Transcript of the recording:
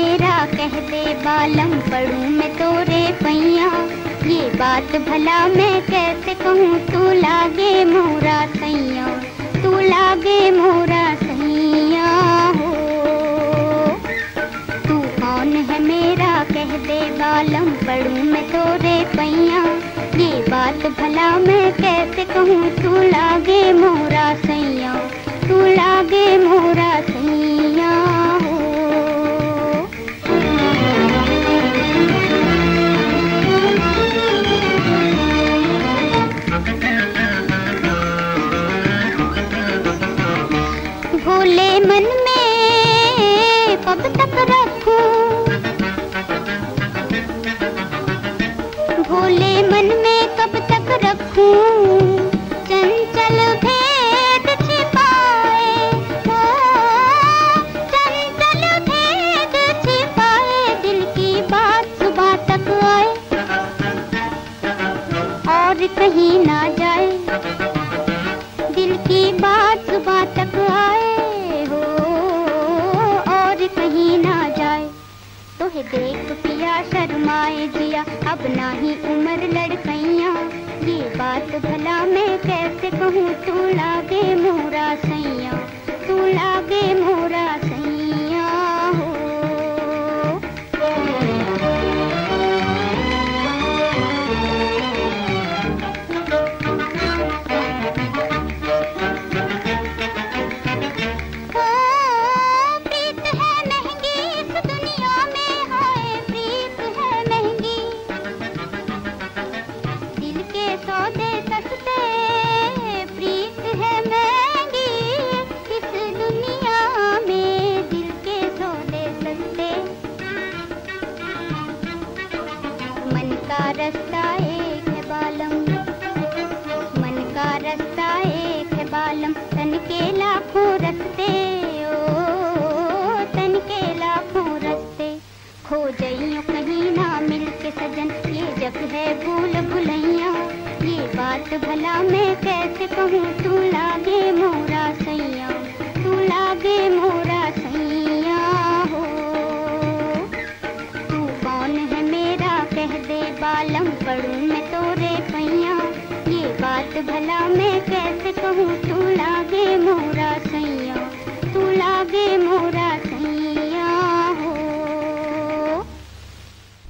तेरा कह दे बालम पढ़ू मैं तोरे पैया। ये बात भला मैं कैसे कहूँ? तू लागे मोरा सैया। तू लागे मोरा सैया हो। तू कौन है मेरा कह दे बालम पढ़ू मैं तोरे पैया। ये बात भला मैं कैसे कहूँ? कब तक रखूँ। भोले मन में कब तक रखूँ। चंचल छिपाए। छिपाए। दिल की बात सुबह तक आए। और कहीं ना जाए। दिल की बात सुबह तक आए। है देख पिया शर्माए जिया, अब ना ही उम्र लड़कैया ये बात भला मैं कैसे कहूँ तू रास्ता एक बालम। मन का रास्ता एक बालम। तन ओ, तन के लाखों रस्ते। कहीं ना मिल के सजन। ये है भूल ये बात भला मैं कैसे कहूँ? तू लागे मोरा पढ़ूं मैं तोरे पैया। ये बात भला मैं कैसे कहूँ? तू मोरा